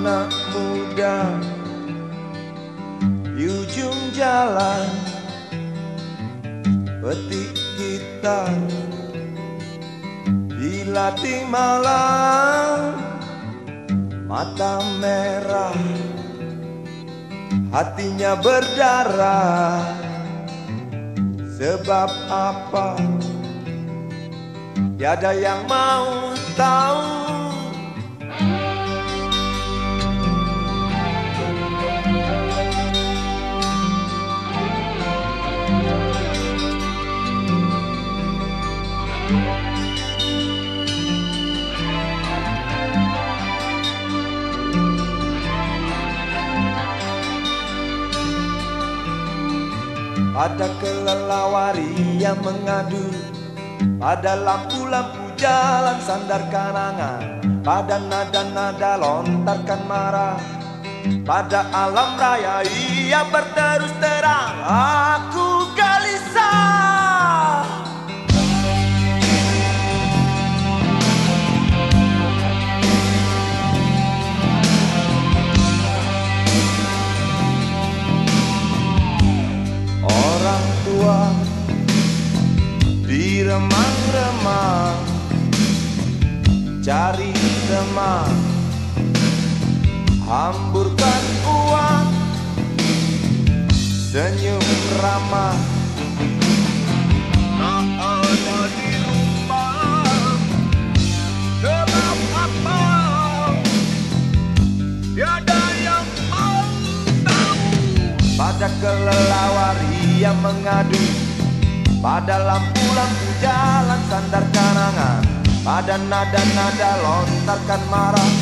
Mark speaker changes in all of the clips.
Speaker 1: anak muda. Di ujung jalan petik gitar. Dilatih malam mata merah. Hatinya berdarah. Sebab apa? Tiada yang mau tahu Pada kelelawari yang mengadu. Pada lampu-lampu jalan sandar karangan Pada nada-nada lontarkan marah. Pada alam raya ia berterus terang. Aku gelisah teman Hamburkan uang Senyum ramah. Tak ada di rumah Sebab apa? Tiada yang mau tahu. Pada kelelawari yang mengadu. Pada lampu-lampu jalan sandar karangan Pada nada-nada lontarkan marah.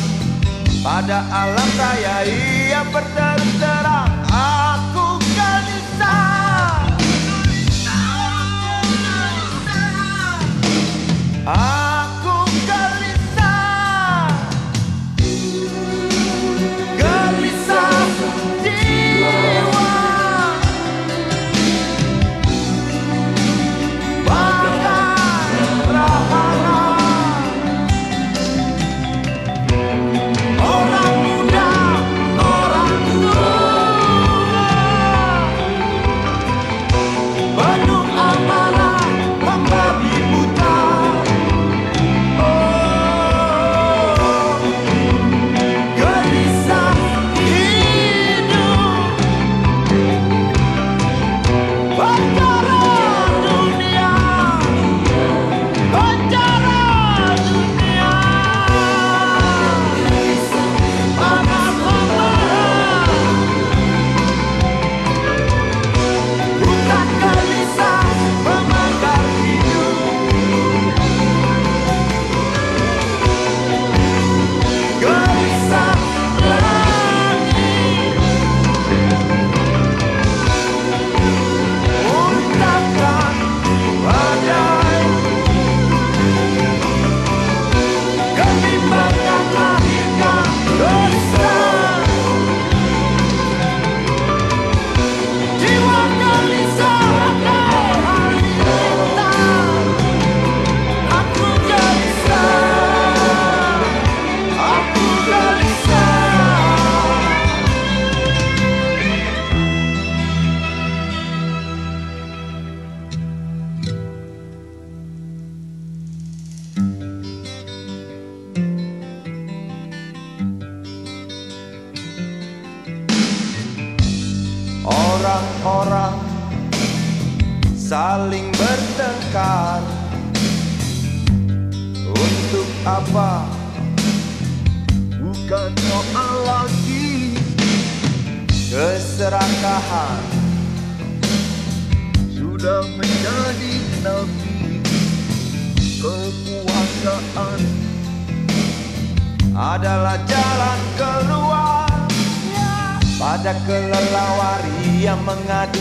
Speaker 1: Pada alam raya ia berterus Orang-orang saling bertengkar Untuk apa? Bukan soal lagi Keserakahan Sudah menjadi nabi Kekuasaan Adalah jalan keluar pada kelelawari yang mengadu.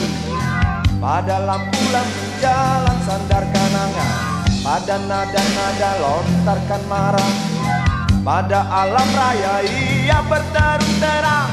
Speaker 1: Pada lampu-lampu jalan sandar kanangan. Pada nada-nada lontarkan marah. Pada alam raya ia berterus terang